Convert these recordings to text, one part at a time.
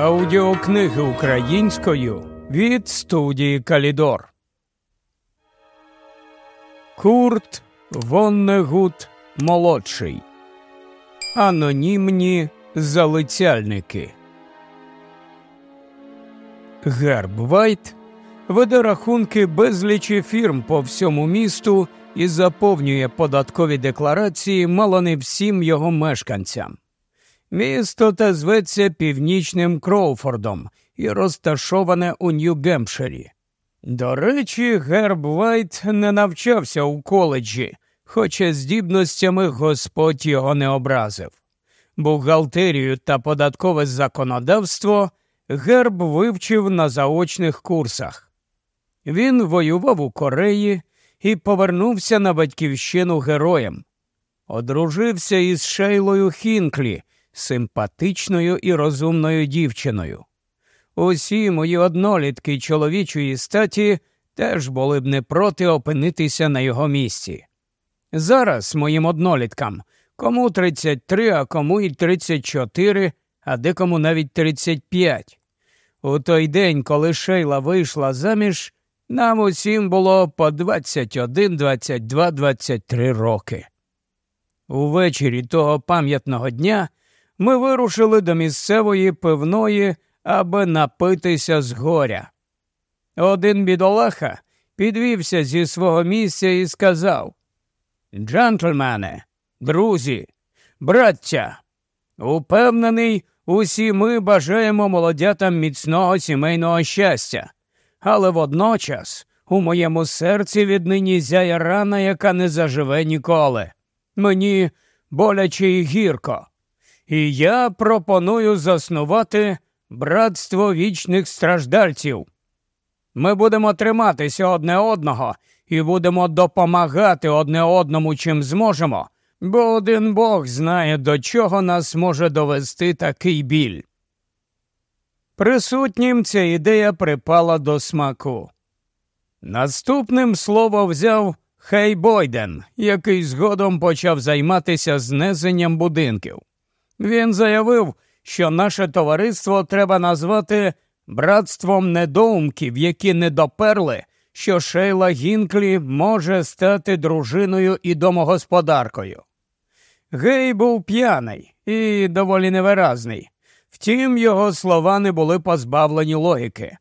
Аудіокниги українською від студії Калідор. Курт Воннегут молодший. Анонімні залицяльники. Герб Вайт веде рахунки безлічі фірм по всьому місту і заповнює податкові декларації мало не всім його мешканцям. Місто та зветься Північним Кроуфордом і розташоване у Нью-Гемпширі. До речі, Герб Вайт не навчався у коледжі, хоча здібностями Господь його не образив. Бухгалтерію та податкове законодавство Герб вивчив на заочних курсах. Він воював у Кореї і повернувся на батьківщину героєм. Одружився із Шейлою Хінклі, симпатичною і розумною дівчиною. Усі мої однолітки чоловічої статі теж були б не проти опинитися на його місці. Зараз моїм одноліткам кому 33, а кому і 34, а декому навіть 35. У той день, коли Шейла вийшла заміж, нам усім було по 21, 22, 23 роки. Увечері того пам'ятного дня ми вирушили до місцевої пивної, аби напитися з горя. Один бідолаха підвівся зі свого місця і сказав Джентльмени, друзі, браття, упевнений, усі ми бажаємо молодятам міцного сімейного щастя, але водночас у моєму серці віднині зяє рана, яка не заживе ніколи. Мені боляче і гірко. І я пропоную заснувати братство вічних страждальців. Ми будемо триматися одне одного і будемо допомагати одне одному, чим зможемо, бо один Бог знає, до чого нас може довести такий біль. Присутнім ця ідея припала до смаку. Наступним слово взяв Хей Бойден, який згодом почав займатися знесенням будинків. Він заявив, що наше товариство треба назвати братством недоумків, які не доперли, що Шейла Гінклі може стати дружиною і домогосподаркою. Гей був п'яний і доволі невиразний. Втім, його слова не були позбавлені логіки.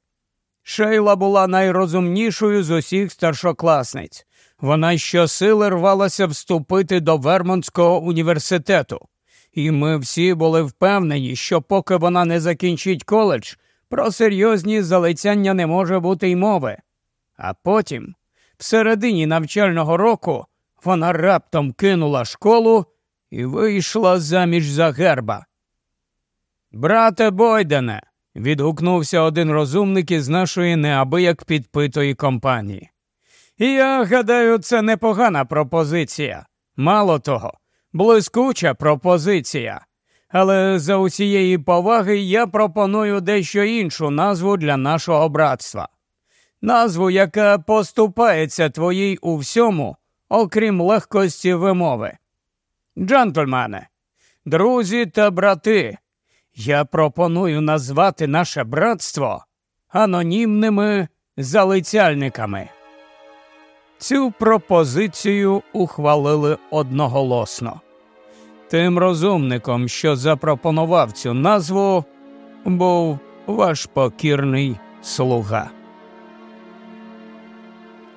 Шейла була найрозумнішою з усіх старшокласниць. Вона щосили рвалася вступити до Вермонтського університету, і ми всі були впевнені, що поки вона не закінчить коледж, про серйозні залицяння не може бути й мови. А потім, в середині навчального року, вона раптом кинула школу і вийшла заміж за герба. Брате Бойдене, відгукнувся один розумник із нашої неабияк підпитої компанії. Я гадаю, це непогана пропозиція. Мало того, блискуча пропозиція. Але за усієї поваги я пропоную дещо іншу назву для нашого братства. Назву, яка поступається твоїй у всьому, окрім легкості вимови. Джентльмени, друзі та брати, я пропоную назвати наше братство анонімними залицяльниками. Цю пропозицію ухвалили одноголосно. Тим розумником, що запропонував цю назву, був ваш покірний слуга.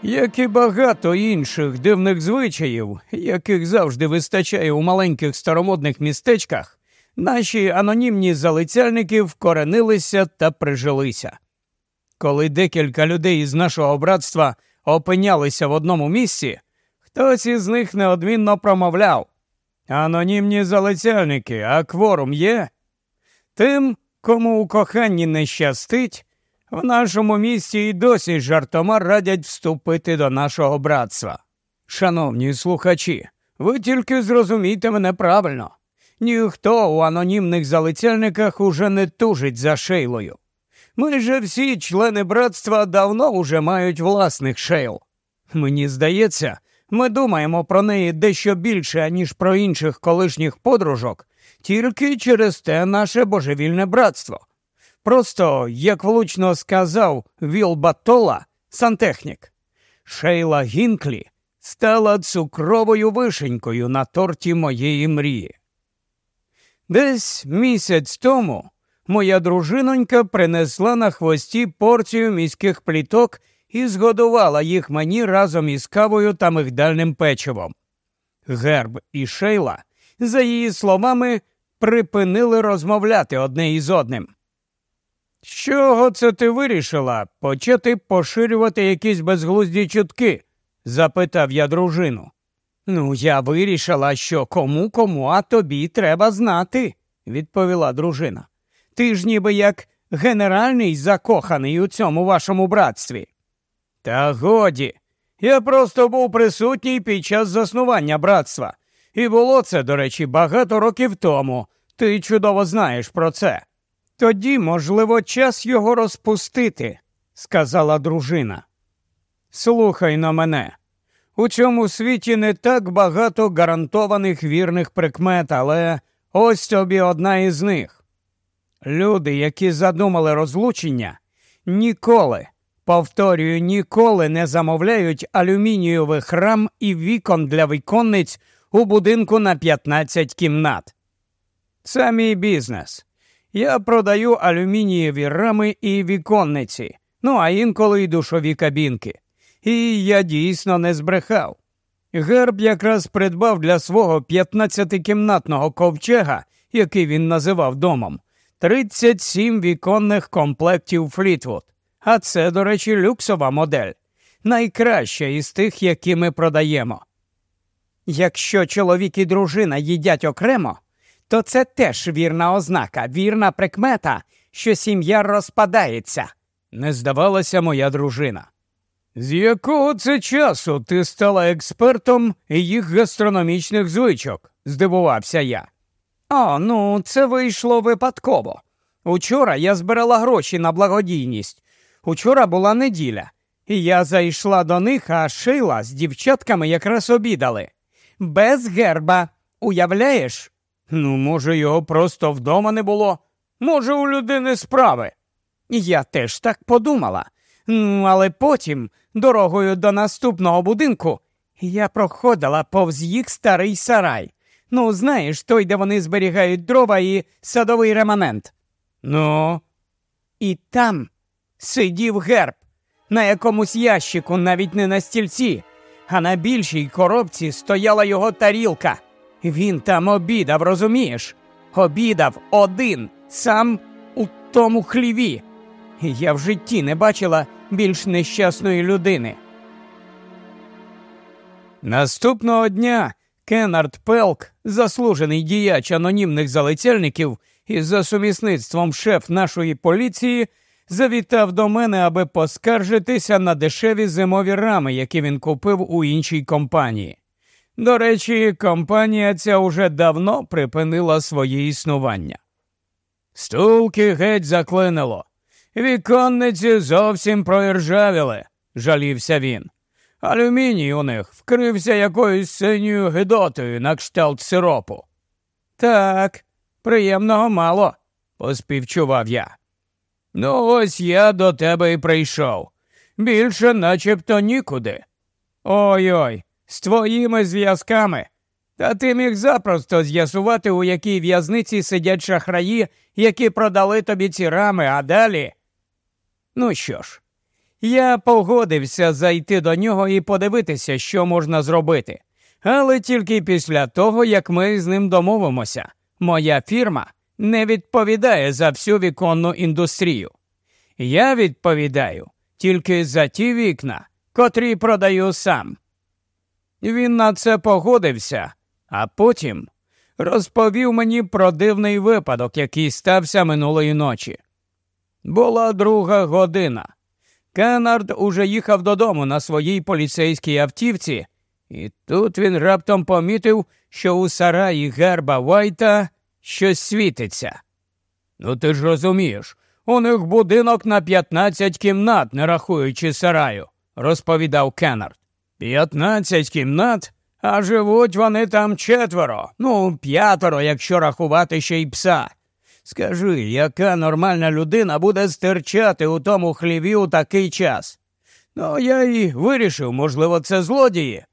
Як і багато інших дивних звичаїв, яких завжди вистачає у маленьких старомодних містечках, наші анонімні залицяльники вкоренилися та прижилися. Коли декілька людей із нашого братства опинялися в одному місці, хтось із них неодмінно промовляв Анонімні залицяльники, а кворум є? Тим, кому у коханні не щастить, в нашому місті і досі жартома радять вступити до нашого братства. Шановні слухачі, ви тільки зрозумійте мене правильно. Ніхто у анонімних залицяльниках уже не тужить за шейлою. Ми же всі члени братства давно уже мають власних шейл. Мені здається, ми думаємо про неї дещо більше, ніж про інших колишніх подружок, тільки через те наше божевільне братство. Просто, як влучно сказав Віл Батола, сантехнік, Шейла Гінклі стала цукровою вишенькою на торті моєї мрії. Десь місяць тому моя дружинонька принесла на хвості порцію міських пліток і згодувала їх мені разом із кавою та мигдальним печивом. Герб і Шейла, за її словами, припинили розмовляти одне із одним. З чого це ти вирішила почати поширювати якісь безглузді чутки? запитав я дружину. Ну, я вирішила, що кому кому, а тобі треба знати, відповіла дружина. Ти ж ніби як генеральний закоханий у цьому вашому братстві. Та годі, я просто був присутній під час заснування братства. І було це, до речі, багато років тому. Ти чудово знаєш про це. Тоді, можливо, час його розпустити, сказала дружина. Слухай на мене. У цьому світі не так багато гарантованих вірних прикмет, але ось тобі одна із них. Люди, які задумали розлучення, ніколи, повторюю, ніколи не замовляють алюмінієвих рам і вікон для віконниць у будинку на 15 кімнат. Це мій бізнес. Я продаю алюмінієві рами і віконниці, ну а інколи й душові кабінки. І я дійсно не збрехав. Герб якраз придбав для свого 15-кімнатного ковчега, який він називав домом, 37 віконних комплектів Флітвуд. А це, до речі, люксова модель. Найкраща із тих, які ми продаємо. Якщо чоловік і дружина їдять окремо, то це теж вірна ознака, вірна прикмета, що сім'я розпадається, не здавалася моя дружина. З якого це часу ти стала експертом їх гастрономічних звичок? здивувався я. О, ну це вийшло випадково. Учора я збирала гроші на благодійність. Учора була неділя, і я зайшла до них, а шила з дівчатками якраз обідали. Без герба, уявляєш? Ну, може, його просто вдома не було, може, у людини справи. Я теж так подумала. Ну, але потім, дорогою до наступного будинку, я проходила повз їх старий сарай. Ну, знаєш, той, де вони зберігають дрова і садовий реманент. Ну, і там сидів герб на якомусь ящику, навіть не на стільці, а на більшій коробці стояла його тарілка. Він там обідав, розумієш? Обідав один, сам у тому хліві. Я в житті не бачила більш нещасної людини. Наступного дня Кеннард Пелк, заслужений діяч анонімних залицяльників і за сумісництвом шеф нашої поліції, завітав до мене, аби поскаржитися на дешеві зимові рами, які він купив у іншій компанії. До речі, компанія ця уже давно припинила своє існування. Стулки геть заклинило. Віконниці зовсім проіржавіли, жалівся він. Алюміній у них вкрився якоюсь синьою гидотою на кшталт сиропу. Так, приємного мало, поспівчував я. Ну, ось я до тебе і прийшов. Більше начебто нікуди. Ой ой, з твоїми зв'язками. Та ти міг запросто з'ясувати, у якій в'язниці сидять шахраї, які продали тобі ці рами, а далі. Ну що ж, я погодився зайти до нього і подивитися, що можна зробити. Але тільки після того, як ми з ним домовимося, моя фірма не відповідає за всю віконну індустрію. Я відповідаю тільки за ті вікна, котрі продаю сам. Він на це погодився, а потім розповів мені про дивний випадок, який стався минулої ночі. Була друга година. Кеннард уже їхав додому на своїй поліцейській автівці, і тут він раптом помітив, що у сараї герба Вайта щось світиться. Ну, ти ж розумієш, у них будинок на 15 кімнат, не рахуючи сараю, розповідав Кеннард. П'ятнадцять кімнат, а живуть вони там четверо, ну, п'ятеро, якщо рахувати ще й пса. Скажи, яка нормальна людина буде стирчати у тому хліві у такий час? Ну, я і вирішив, можливо, це злодії.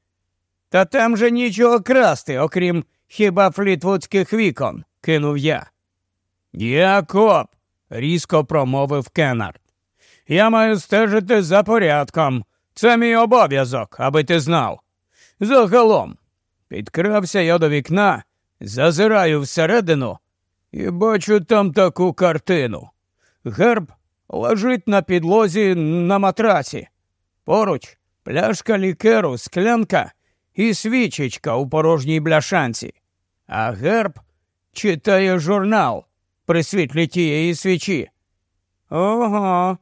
Та там же нічого красти, окрім хіба флітвудських вікон, кинув я. Я коп, різко промовив Кеннард. Я маю стежити за порядком. Це мій обов'язок, аби ти знав. Загалом, підкрався я до вікна, зазираю всередину і бачу там таку картину. Герб лежить на підлозі на матраці. Поруч пляшка лікеру, склянка і свічечка у порожній бляшанці, а герб читає журнал при світлі тієї свічі. Ого,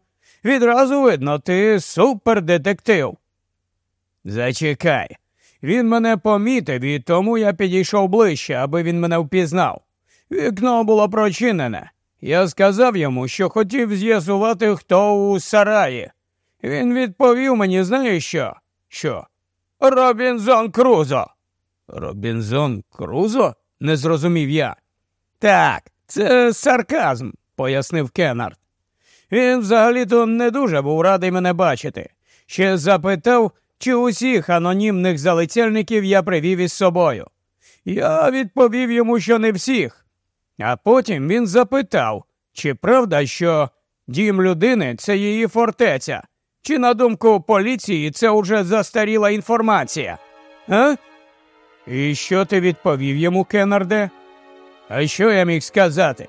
відразу видно, ти супердетектив. Зачекай. Він мене помітив, і тому я підійшов ближче, аби він мене впізнав. Вікно було прочинене. Я сказав йому, що хотів з'ясувати, хто у сараї. Він відповів мені, знаєш що? Що? Робінзон Крузо. Робінзон Крузо? не зрозумів я. Так, це сарказм, пояснив Кеннард. Він взагалі-то не дуже був радий мене бачити. Ще запитав, чи усіх анонімних залицяльників я привів із собою. Я відповів йому, що не всіх. А потім він запитав, чи правда, що дім людини це її фортеця, чи, на думку поліції, це уже застаріла інформація? А? І що ти відповів йому, Кеннарде? А що я міг сказати?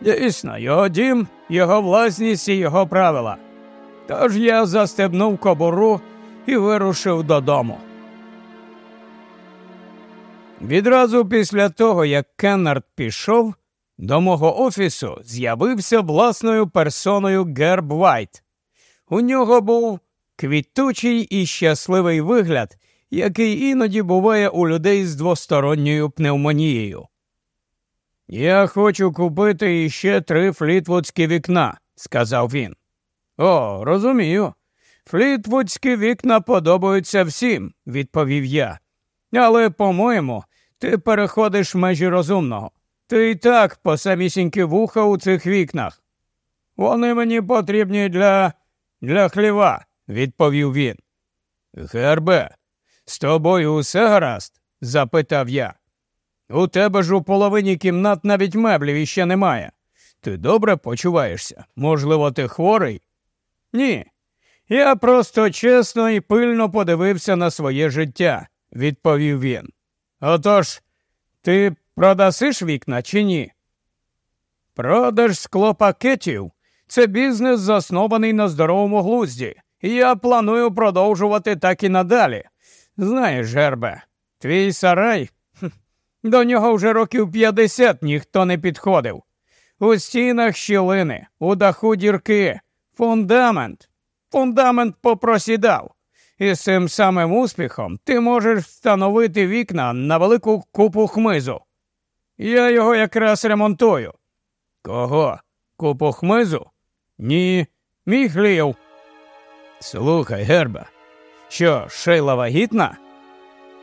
Дійсно, його дім, його власність і його правила. Тож я застібнув кобуру і вирушив додому. Відразу після того, як Кеннард пішов, до мого офісу з'явився власною персоною Герб Вайт. У нього був квітучий і щасливий вигляд, який іноді буває у людей з двосторонньою пневмонією. Я хочу купити іще три флітвудські вікна, сказав він. О, розумію. Флітвудські вікна подобаються всім, відповів я. Але, по-моєму, ти переходиш межі розумного. Ти і так по самісіньки вуха у цих вікнах. Вони мені потрібні для для хліва, відповів він. Гербе, з тобою усе гаразд? запитав я. У тебе ж у половині кімнат навіть меблів іще немає. Ти добре почуваєшся? Можливо, ти хворий? Ні. Я просто чесно і пильно подивився на своє життя, відповів він. Отож, ти продасиш вікна чи ні? Продаж склопакетів це бізнес, заснований на здоровому глузді, я планую продовжувати так і надалі. Знаєш, Жербе, твій сарай до нього вже років п'ятдесят ніхто не підходив. У стінах щілини, у даху дірки, фундамент. Фундамент попросідав. І з цим самим успіхом ти можеш встановити вікна на велику купу хмизу. Я його якраз ремонтую. Кого? Купу хмизу? Ні, мій хлів. Слухай, Герба, що шейла вагітна?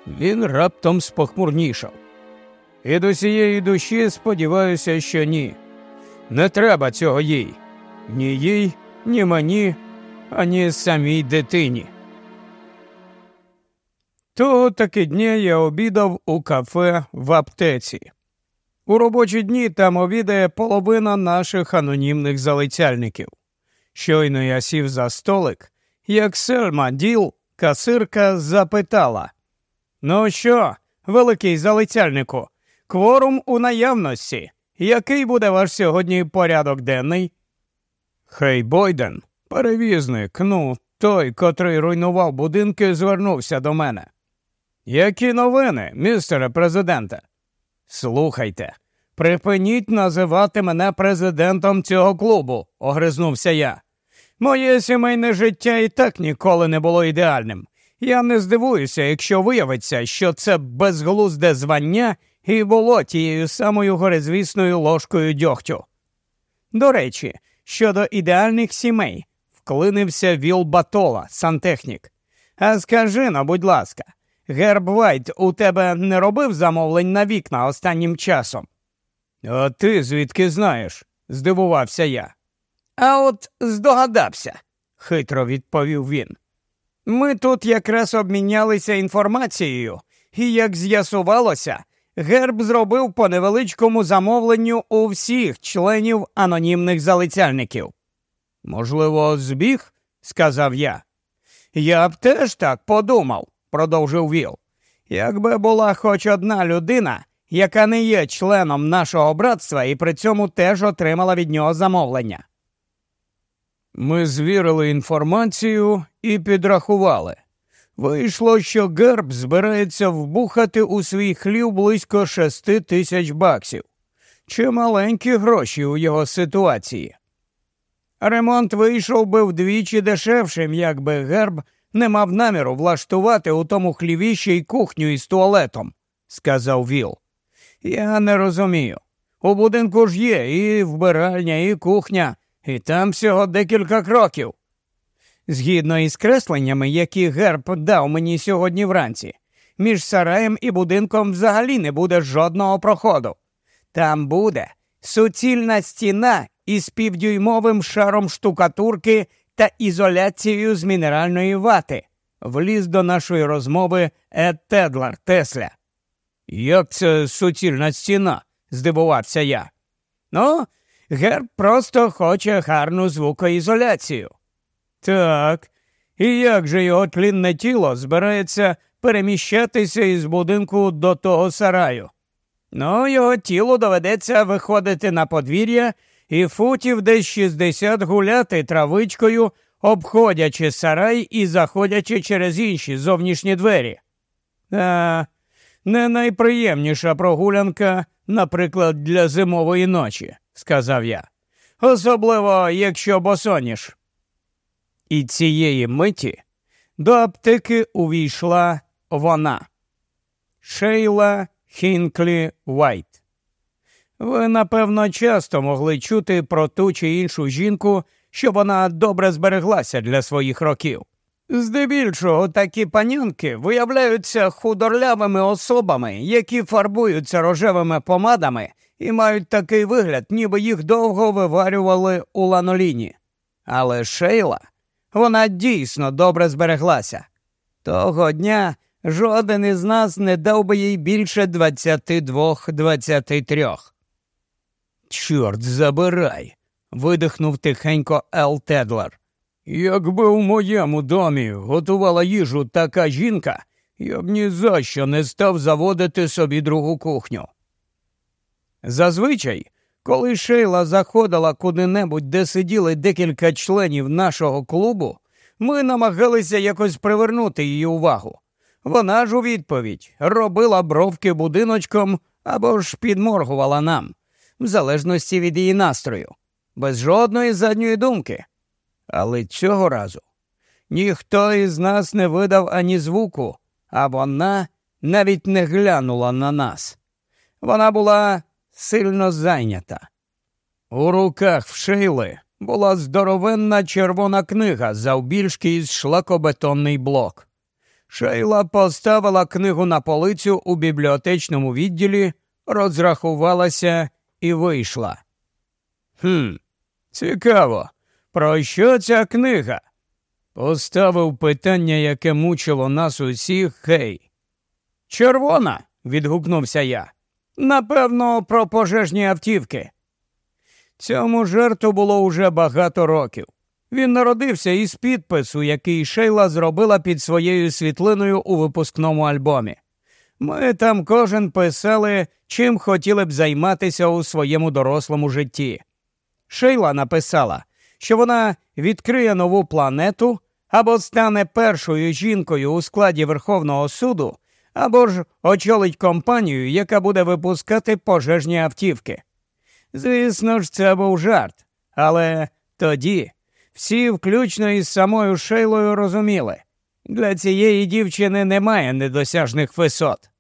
Він раптом спохмурнішав. І до цієї душі сподіваюся, що ні. Не треба цього їй. Ні їй, ні мені, ані самій дитині. Того таки дня я обідав у кафе в аптеці. У робочі дні там обідає половина наших анонімних залицяльників. Щойно я сів за столик, як Сельма Діл, касирка, запитала Ну що, великий залицяльнику, Кворум у наявності. Який буде ваш сьогодні порядок денний? Хей Бойден, перевізник, ну, той, котрий руйнував будинки, звернувся до мене. Які новини, містере президенте? Слухайте, припиніть називати мене президентом цього клубу, огризнувся я. Моє сімейне життя і так ніколи не було ідеальним. Я не здивуюся, якщо виявиться, що це безглузде звання і було тією самою горизвісною ложкою дьогтю. До речі, щодо ідеальних сімей, вклинився Віл Батола, сантехнік. А скажи-но, будь ласка, Герб Вайт у тебе не робив замовлень на вікна останнім часом? А ти звідки знаєш? здивувався я. А от здогадався, хитро відповів він. Ми тут якраз обмінялися інформацією, і, як з'ясувалося, герб зробив по невеличкому замовленню у всіх членів анонімних залицяльників. Можливо, збіг? сказав я. Я б теж так подумав, продовжив Віл. Якби була хоч одна людина, яка не є членом нашого братства і при цьому теж отримала від нього замовлення. Ми звірили інформацію і підрахували. Вийшло, що герб збирається вбухати у свій хлів близько шести тисяч баксів. Чималенькі гроші у його ситуації. Ремонт вийшов би вдвічі дешевшим, якби герб не мав наміру влаштувати у тому хліві ще й кухню із туалетом, сказав Віл. Я не розумію. У будинку ж є і вбиральня, і кухня, і там всього декілька кроків. Згідно із кресленнями, які герб дав мені сьогодні вранці, між сараєм і будинком взагалі не буде жодного проходу. Там буде суцільна стіна із півдюймовим шаром штукатурки та ізоляцією з мінеральної вати. Вліз до нашої розмови Ед Тедлар Тесля. Як це суцільна стіна? здивувався я. Ну, герб просто хоче гарну звукоізоляцію. Так, і як же його тлінне тіло збирається переміщатися із будинку до того сараю? Ну, його тілу доведеться виходити на подвір'я і футів десь 60 гуляти травичкою, обходячи сарай і заходячи через інші зовнішні двері. А, не найприємніша прогулянка, наприклад, для зимової ночі, сказав я. Особливо, якщо босоніж. І цієї миті до аптеки увійшла вона Шейла Хінклі Вайт. Ви, напевно, часто могли чути про ту чи іншу жінку, що вона добре збереглася для своїх років. Здебільшого такі панянки виявляються худорлявими особами, які фарбуються рожевими помадами і мають такий вигляд, ніби їх довго виварювали у ланоліні. Але Шейла, вона дійсно добре збереглася. Того дня жоден із нас не дав би їй більше 22-23. Чорт забирай. видихнув тихенько Ел Тедлер. Якби у моєму домі готувала їжу така жінка, я б ні за що не став заводити собі другу кухню. Зазвичай, коли Шейла заходила куди-небудь, де сиділи декілька членів нашого клубу, ми намагалися якось привернути її увагу. Вона ж у відповідь робила бровки будиночком або ж підморгувала нам, в залежності від її настрою, без жодної задньої думки. Але цього разу ніхто із нас не видав ані звуку, а вона навіть не глянула на нас. Вона була сильно зайнята. У руках в Шейли була здоровенна червона книга завбільшки із шлакобетонний блок. Шейла поставила книгу на полицю у бібліотечному відділі, розрахувалася і вийшла. Хм, цікаво, про що ця книга? Поставив питання, яке мучило нас усіх хей. Червона. відгукнувся я. Напевно, про пожежні автівки. Цьому жертву було уже багато років. Він народився із підпису, який Шейла зробила під своєю світлиною у випускному альбомі. Ми там кожен писали, чим хотіли б займатися у своєму дорослому житті. Шейла написала, що вона відкриє нову планету або стане першою жінкою у складі Верховного суду, або ж очолить компанію, яка буде випускати пожежні автівки. Звісно ж, це був жарт, але тоді всі, включно із самою Шейлою, розуміли, для цієї дівчини немає недосяжних висот.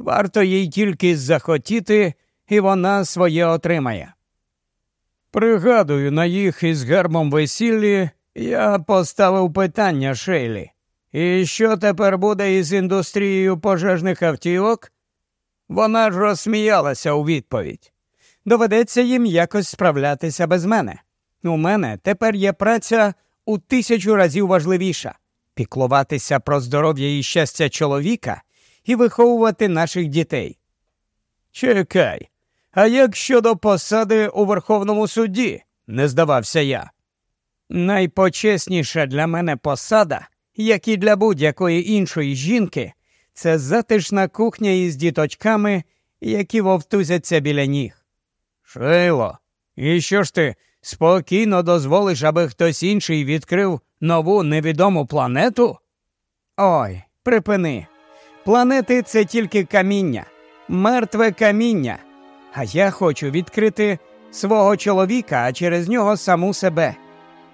Варто їй тільки захотіти, і вона своє отримає. Пригадую, на їх із гербом весіллі я поставив питання Шейлі. І що тепер буде із індустрією пожежних автівок? Вона ж розсміялася у відповідь. Доведеться їм якось справлятися без мене. У мене тепер є праця у тисячу разів важливіша піклуватися про здоров'я і щастя чоловіка і виховувати наших дітей. Чекай, а як щодо посади у Верховному суді? не здавався я. Найпочесніша для мене посада, як і для будь-якої іншої жінки, це затишна кухня із діточками, які вовтузяться біля ніг. Шейло, і що ж ти спокійно дозволиш, аби хтось інший відкрив нову невідому планету? Ой, припини. Планети це тільки каміння, мертве каміння. А я хочу відкрити свого чоловіка, а через нього саму себе.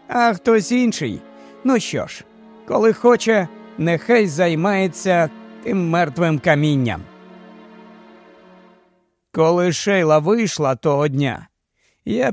А хтось інший. Ну що ж, коли хоче, нехай займається тим мертвим камінням. Коли Шейла вийшла того дня, я